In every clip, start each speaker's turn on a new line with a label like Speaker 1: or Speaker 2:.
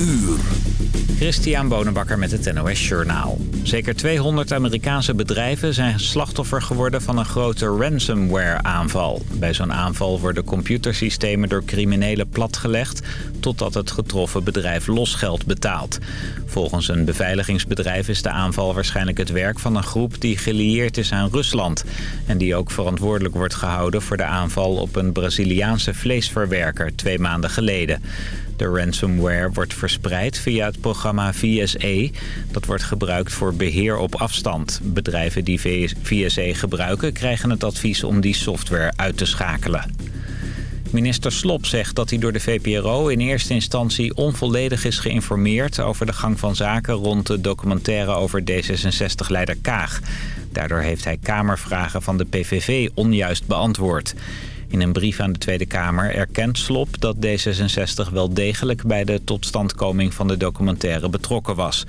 Speaker 1: uur.
Speaker 2: Christian Bonenbakker met het NOS Journaal. Zeker 200 Amerikaanse bedrijven zijn slachtoffer geworden van een grote ransomware-aanval. Bij zo'n aanval worden computersystemen door criminelen platgelegd... totdat het getroffen bedrijf losgeld betaalt. Volgens een beveiligingsbedrijf is de aanval waarschijnlijk het werk van een groep... die gelieerd is aan Rusland. En die ook verantwoordelijk wordt gehouden voor de aanval op een Braziliaanse vleesverwerker twee maanden geleden. De ransomware wordt verspreid via het programma VSE. Dat wordt gebruikt voor beheer op afstand. Bedrijven die VSE gebruiken krijgen het advies om die software uit te schakelen. Minister Slop zegt dat hij door de VPRO in eerste instantie onvolledig is geïnformeerd... over de gang van zaken rond de documentaire over D66-leider Kaag. Daardoor heeft hij Kamervragen van de PVV onjuist beantwoord. In een brief aan de Tweede Kamer erkent Slop dat D66 wel degelijk bij de totstandkoming van de documentaire betrokken was.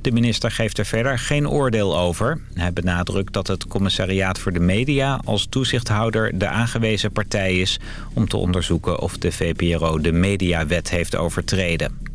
Speaker 2: De minister geeft er verder geen oordeel over. Hij benadrukt dat het commissariaat voor de media als toezichthouder de aangewezen partij is... om te onderzoeken of de VPRO de mediawet heeft overtreden.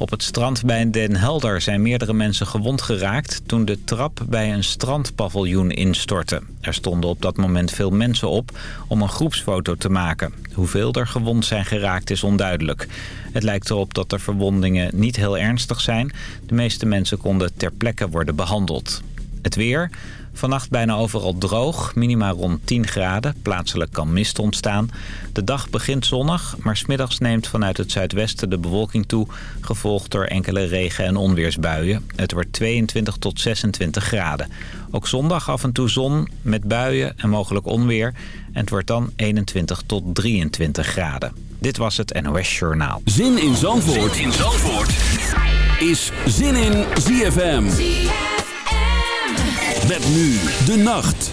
Speaker 2: Op het strand bij Den Helder zijn meerdere mensen gewond geraakt... toen de trap bij een strandpaviljoen instortte. Er stonden op dat moment veel mensen op om een groepsfoto te maken. Hoeveel er gewond zijn geraakt is onduidelijk. Het lijkt erop dat de verwondingen niet heel ernstig zijn. De meeste mensen konden ter plekke worden behandeld. Het weer... Vannacht bijna overal droog, minima rond 10 graden. Plaatselijk kan mist ontstaan. De dag begint zonnig, maar smiddags neemt vanuit het zuidwesten de bewolking toe... gevolgd door enkele regen- en onweersbuien. Het wordt 22 tot 26 graden. Ook zondag af en toe zon met buien en mogelijk onweer. En het wordt dan 21 tot 23 graden. Dit was het NOS Journaal.
Speaker 1: Zin in Zandvoort, zin in Zandvoort. is Zin in ZFM. Met nu de nacht.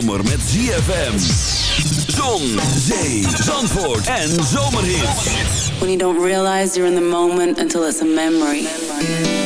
Speaker 3: Zomer met ZFM. Zon, zee, zandvoort en zomerhit.
Speaker 4: When you don't realize you're in the moment until it's a memory.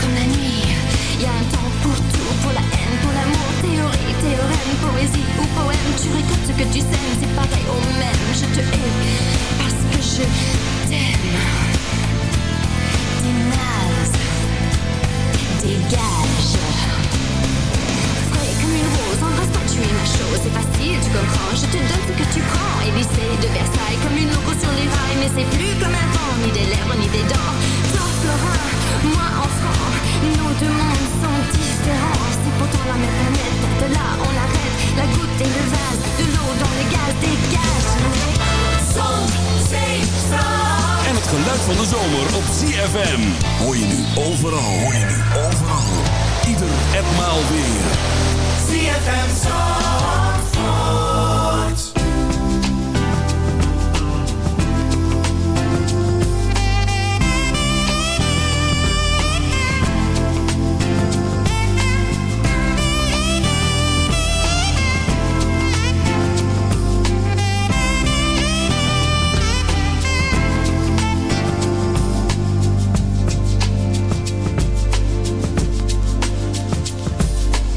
Speaker 5: comme la nuit. Y a un temps pour tout, pour la haine, pour l'amour, théorie, théorème, poésie ou poème. Tu récoltes ce que tu sèmes, c'est pareil au même. Je te hais parce que je t'aime. Des nazes, dégage. Frais comme une rose, embrasse-toi, tu es ma chose, c'est facile, tu comprends. Je te donne ce que tu prends. Élysée de Versailles, comme une loco sur les rails, mais c'est plus comme avant,
Speaker 6: ni des lèvres, ni des dents. Toi, moi. En het geluid van de zomer op CFM. Hoor je nu overal. Hoor je nu overal. Ieder en maal weer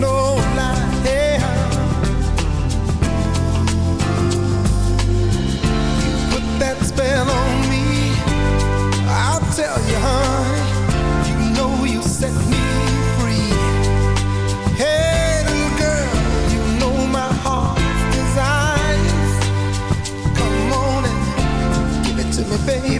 Speaker 6: No lie. You put that spell on me. I'll tell you, honey. You know you set me free. Hey, little girl, you know my heart's desires. Come on and give it to me, baby.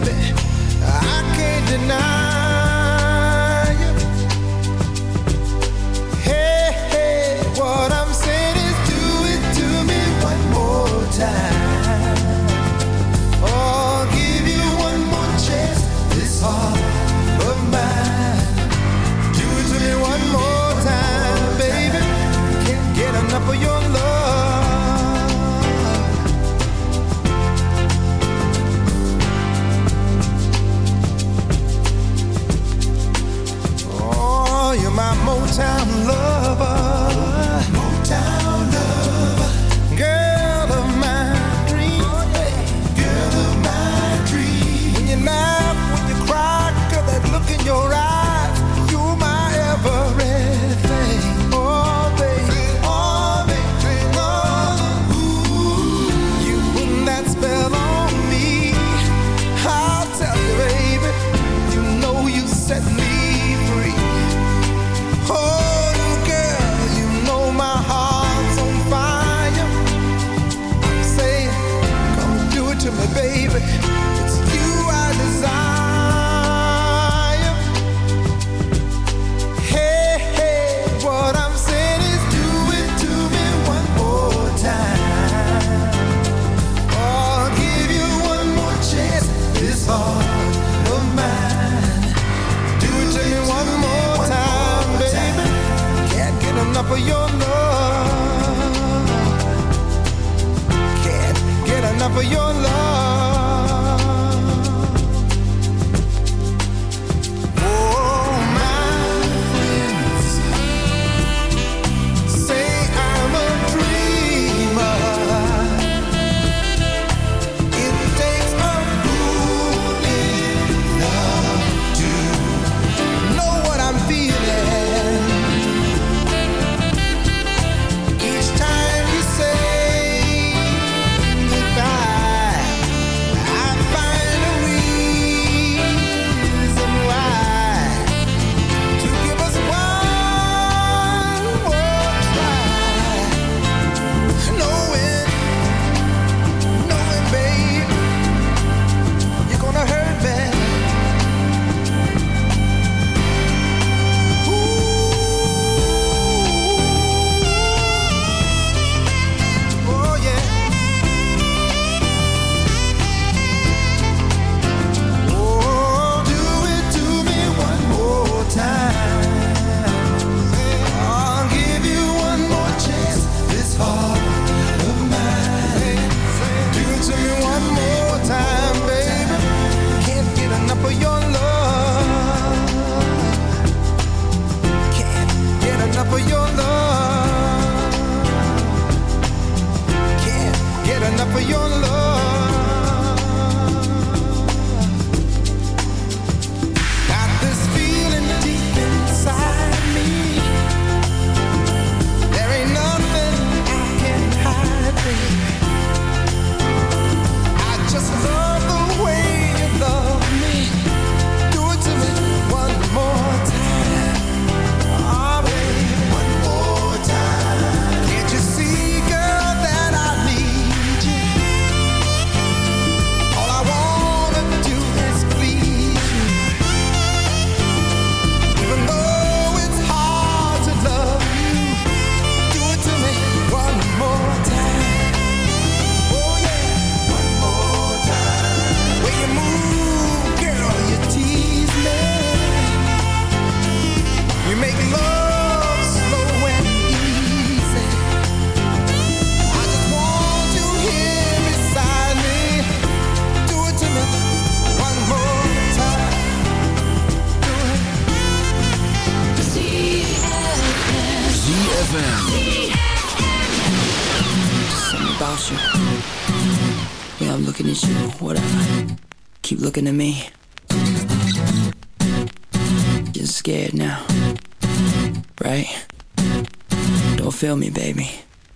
Speaker 6: Feel me, baby.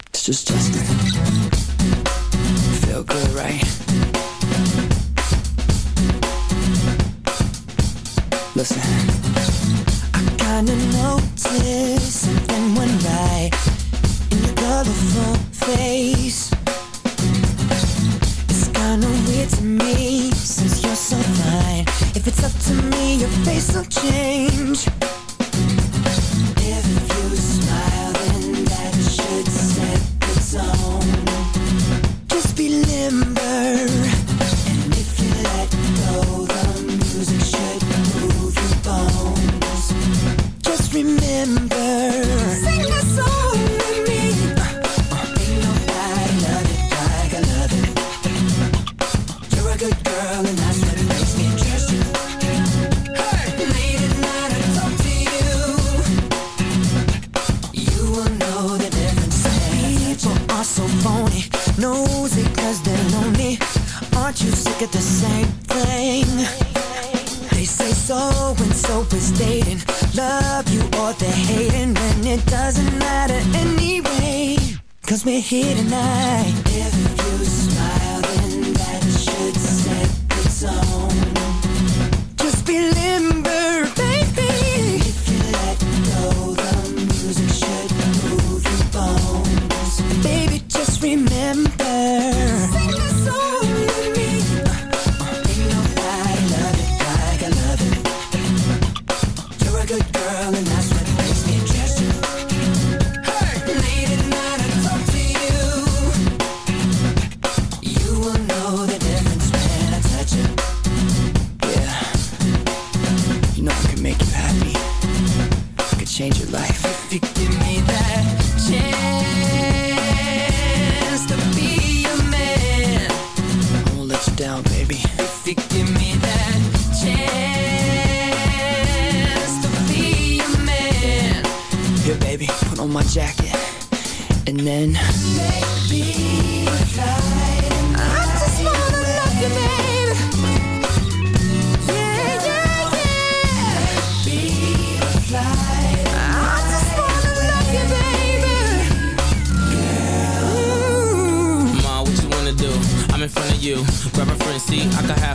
Speaker 6: It's just Justin. Feel good, right? Listen. I kinda noticed something went right in your colorful face. It's kinda weird to me since you're so fine. If it's up to me, your face will change. Change your life. If you give me that chance to be your man, I won't let you down, baby. If you give me that chance to be your man, here, baby, put on my jacket, and then
Speaker 7: I'm. See, I could have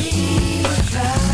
Speaker 6: see the try.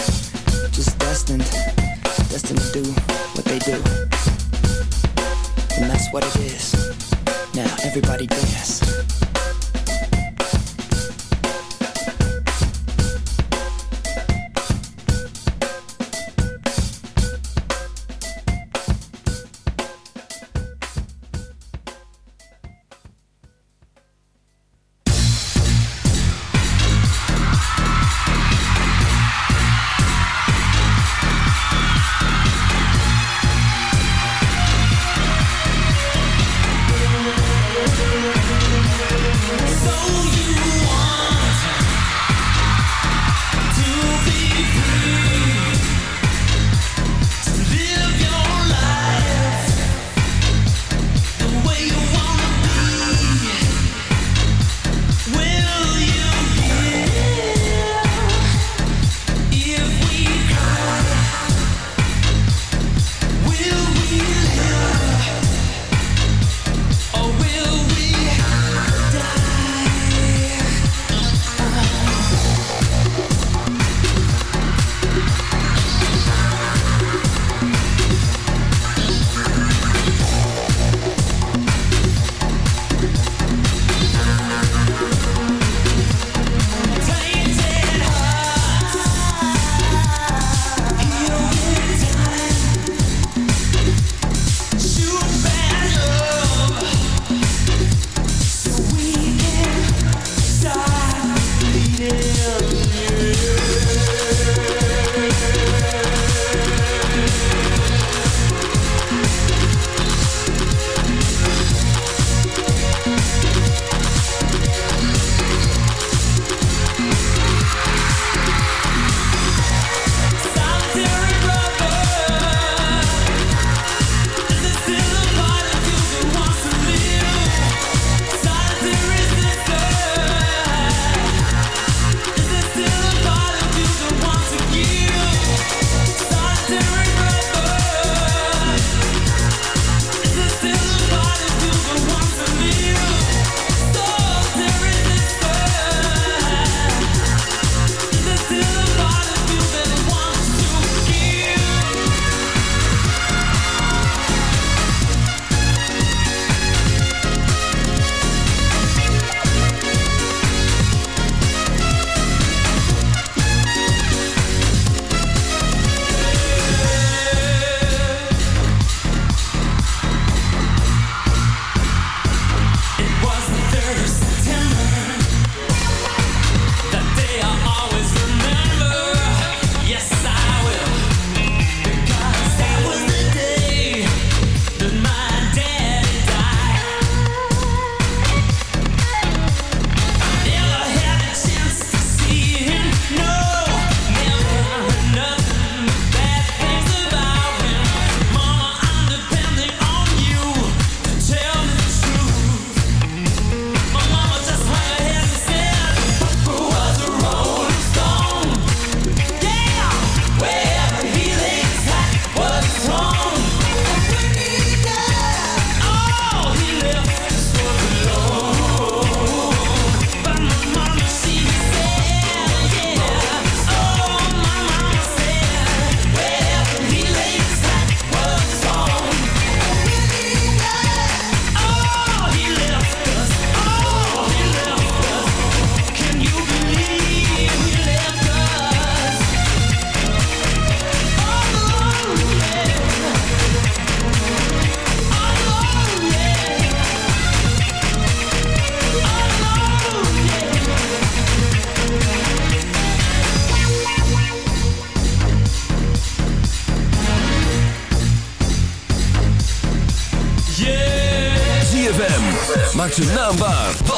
Speaker 6: everybody
Speaker 8: goodness.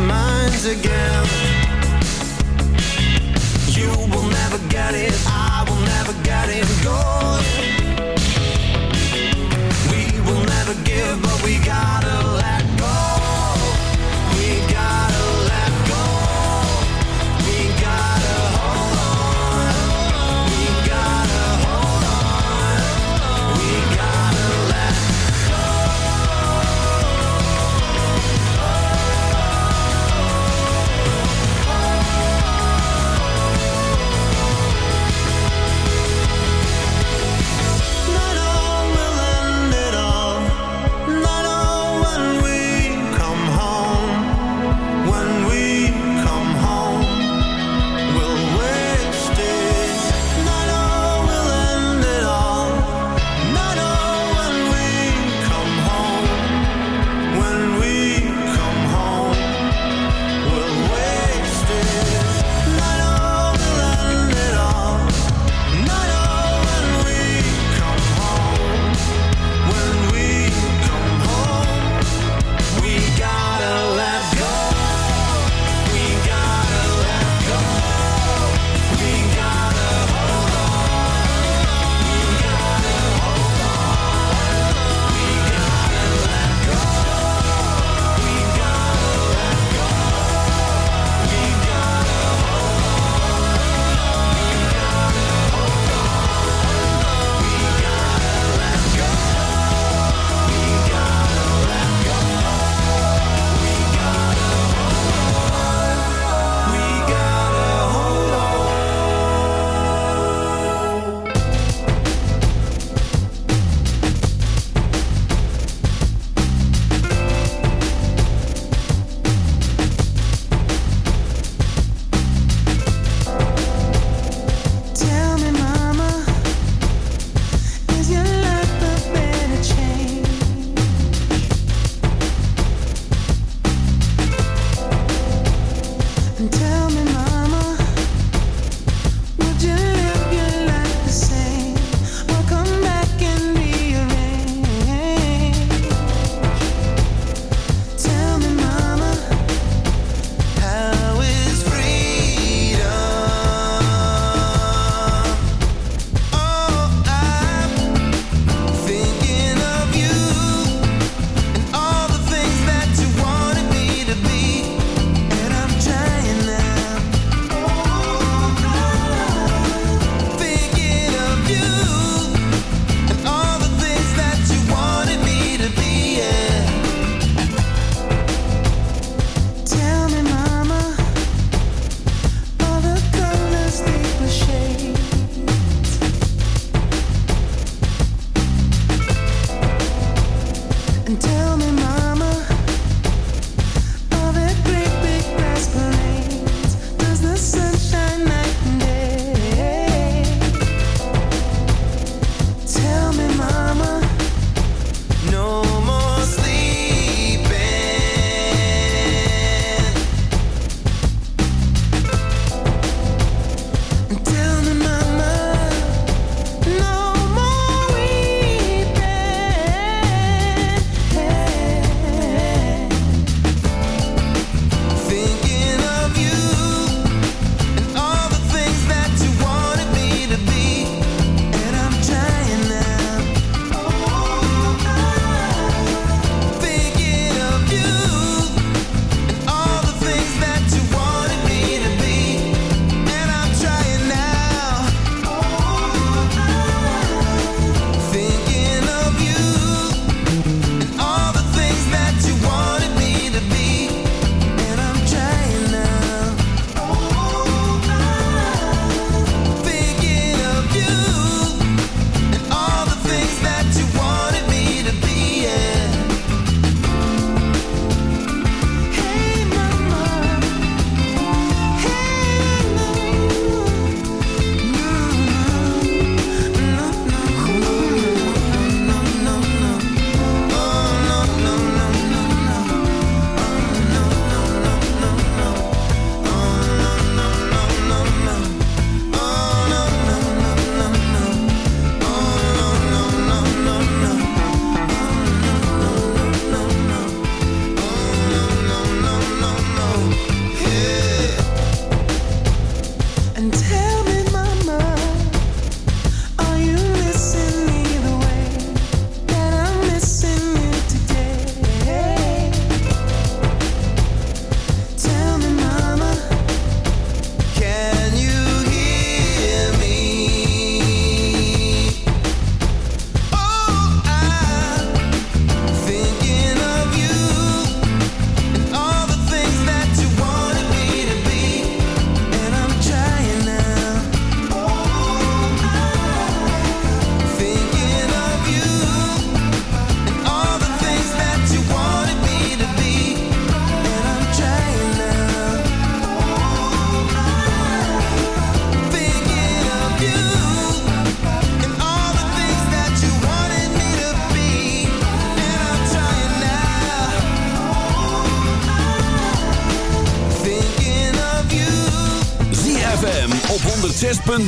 Speaker 9: our minds again. You will never get it, I will never get it. Gone We will never give, but we gotta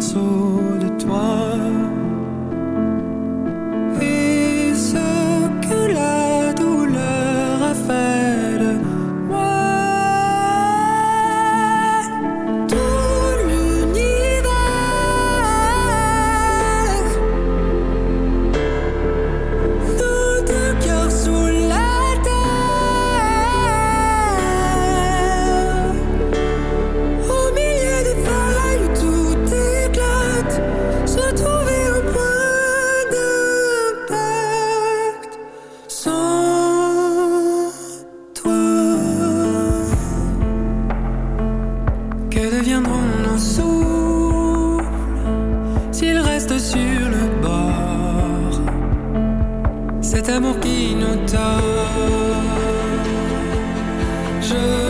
Speaker 10: so sur le bord? Cet amour qui nous tord. Je